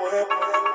Well, well, well.